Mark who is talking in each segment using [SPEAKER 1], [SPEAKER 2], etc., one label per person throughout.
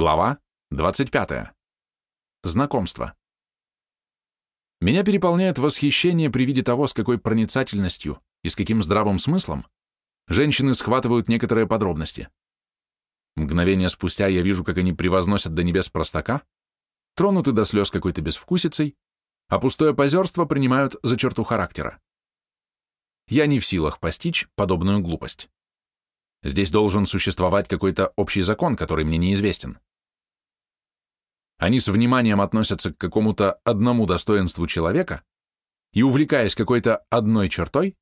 [SPEAKER 1] Глава 25. Знакомство. Меня переполняет восхищение при виде того, с какой проницательностью и с каким здравым смыслом женщины схватывают некоторые подробности. Мгновение спустя я вижу, как они превозносят до небес простака, тронуты до слез какой-то безвкусицей, а пустое позерство принимают за черту характера. Я не в силах постичь подобную глупость. Здесь должен существовать какой-то общий закон, который мне неизвестен. Они с вниманием относятся к какому-то одному достоинству человека и, увлекаясь какой-то одной чертой,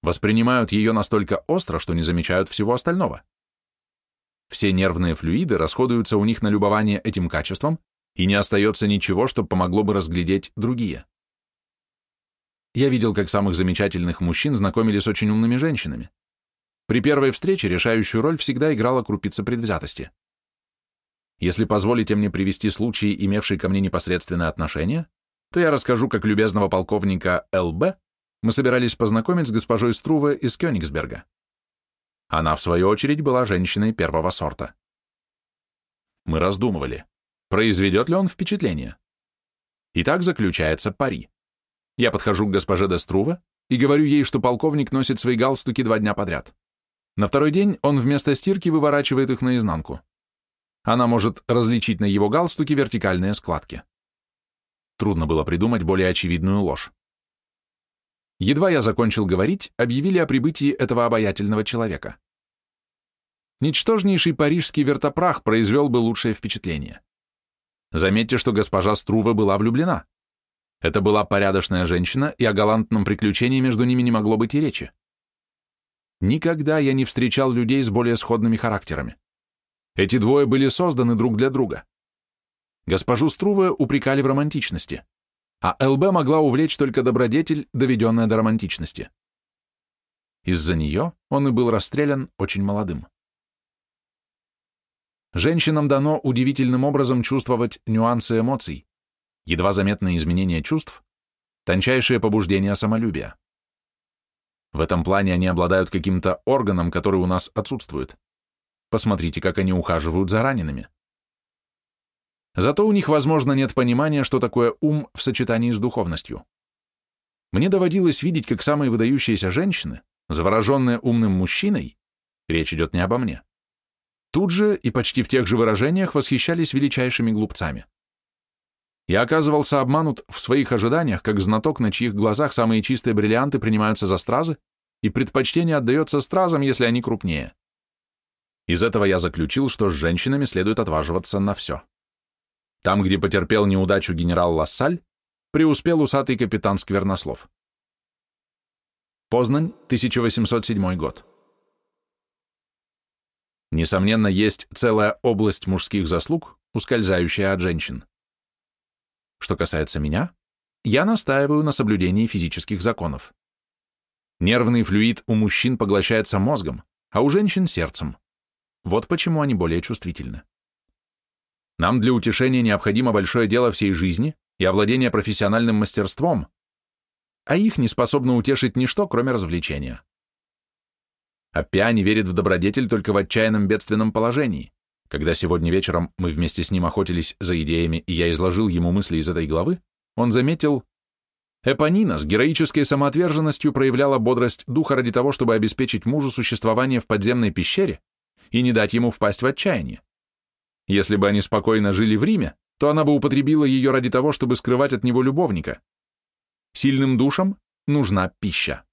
[SPEAKER 1] воспринимают ее настолько остро, что не замечают всего остального. Все нервные флюиды расходуются у них на любование этим качеством, и не остается ничего, что помогло бы разглядеть другие. Я видел, как самых замечательных мужчин знакомили с очень умными женщинами. При первой встрече решающую роль всегда играла крупица предвзятости. Если позволите мне привести случай, имевший ко мне непосредственное отношение, то я расскажу, как любезного полковника ЛБ мы собирались познакомить с госпожой Струве из Кёнигсберга. Она, в свою очередь, была женщиной первого сорта. Мы раздумывали, произведет ли он впечатление. И так заключается пари. Я подхожу к госпоже де Струве и говорю ей, что полковник носит свои галстуки два дня подряд. На второй день он вместо стирки выворачивает их наизнанку. Она может различить на его галстуке вертикальные складки. Трудно было придумать более очевидную ложь. Едва я закончил говорить, объявили о прибытии этого обаятельного человека. Ничтожнейший парижский вертопрах произвел бы лучшее впечатление. Заметьте, что госпожа Струва была влюблена. Это была порядочная женщина, и о галантном приключении между ними не могло быть и речи. Никогда я не встречал людей с более сходными характерами. Эти двое были созданы друг для друга. Госпожу Струве упрекали в романтичности, а ЛБ могла увлечь только добродетель, доведенная до романтичности. Из-за нее он и был расстрелян очень молодым. Женщинам дано удивительным образом чувствовать нюансы эмоций, едва заметные изменения чувств, тончайшие побуждения самолюбия. В этом плане они обладают каким-то органом, который у нас отсутствует. Посмотрите, как они ухаживают за ранеными. Зато у них, возможно, нет понимания, что такое ум в сочетании с духовностью. Мне доводилось видеть, как самые выдающиеся женщины, завороженные умным мужчиной, речь идет не обо мне, тут же и почти в тех же выражениях восхищались величайшими глупцами. Я оказывался обманут в своих ожиданиях, как знаток, на чьих глазах самые чистые бриллианты принимаются за стразы, и предпочтение отдается стразам, если они крупнее. Из этого я заключил, что с женщинами следует отваживаться на все. Там, где потерпел неудачу генерал Лассаль, преуспел усатый капитан Сквернослов. Познань, 1807 год. Несомненно, есть целая область мужских заслуг, ускользающая от женщин. Что касается меня, я настаиваю на соблюдении физических законов. Нервный флюид у мужчин поглощается мозгом, а у женщин – сердцем. Вот почему они более чувствительны. Нам для утешения необходимо большое дело всей жизни и овладение профессиональным мастерством, а их не способно утешить ничто, кроме развлечения. Аппиани верит в добродетель только в отчаянном бедственном положении. Когда сегодня вечером мы вместе с ним охотились за идеями, и я изложил ему мысли из этой главы, он заметил, Эпонина с героической самоотверженностью проявляла бодрость духа ради того, чтобы обеспечить мужу существование в подземной пещере и не дать ему впасть в отчаяние. Если бы они спокойно жили в Риме, то она бы употребила ее ради того, чтобы скрывать от него любовника. Сильным душам нужна пища.